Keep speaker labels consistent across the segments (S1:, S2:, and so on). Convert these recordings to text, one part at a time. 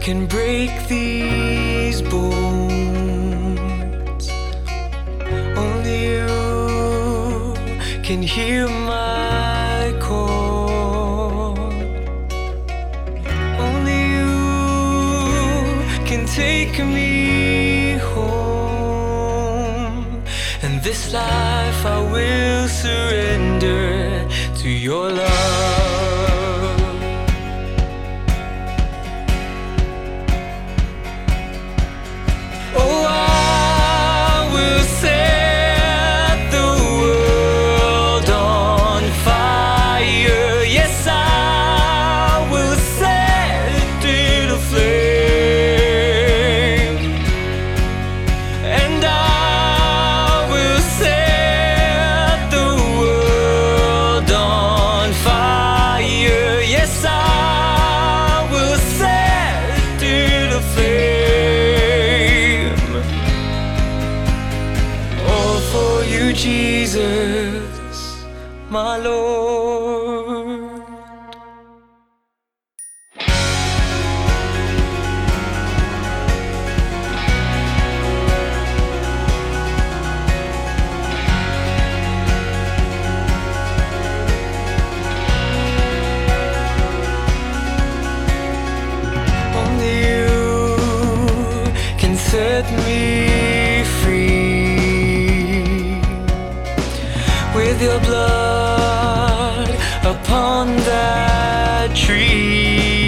S1: can break these bones. Only you can hear my call. Only you can take me home. And this life I will surrender to your love. My Lord. With your blood upon that tree.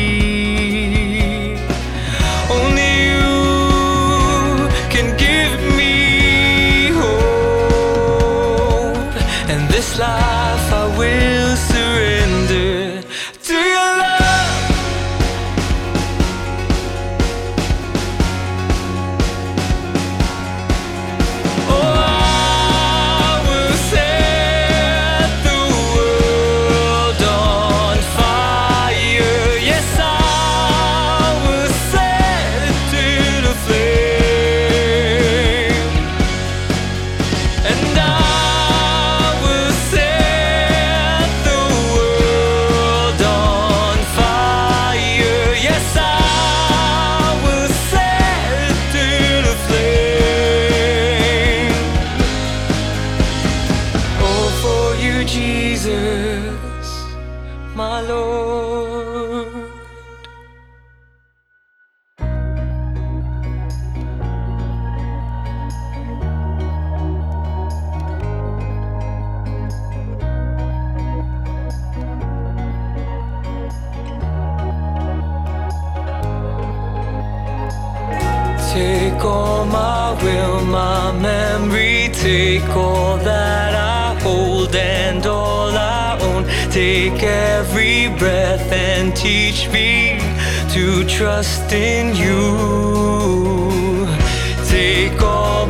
S1: Jesus, my Lord. Take all my will, my memory, take all that I hold and all. Take every breath and teach me to trust in you. Take all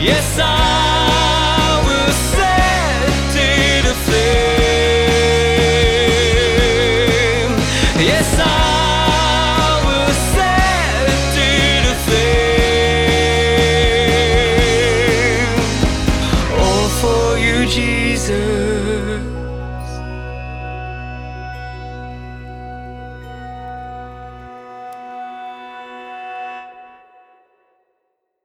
S1: Yes, I.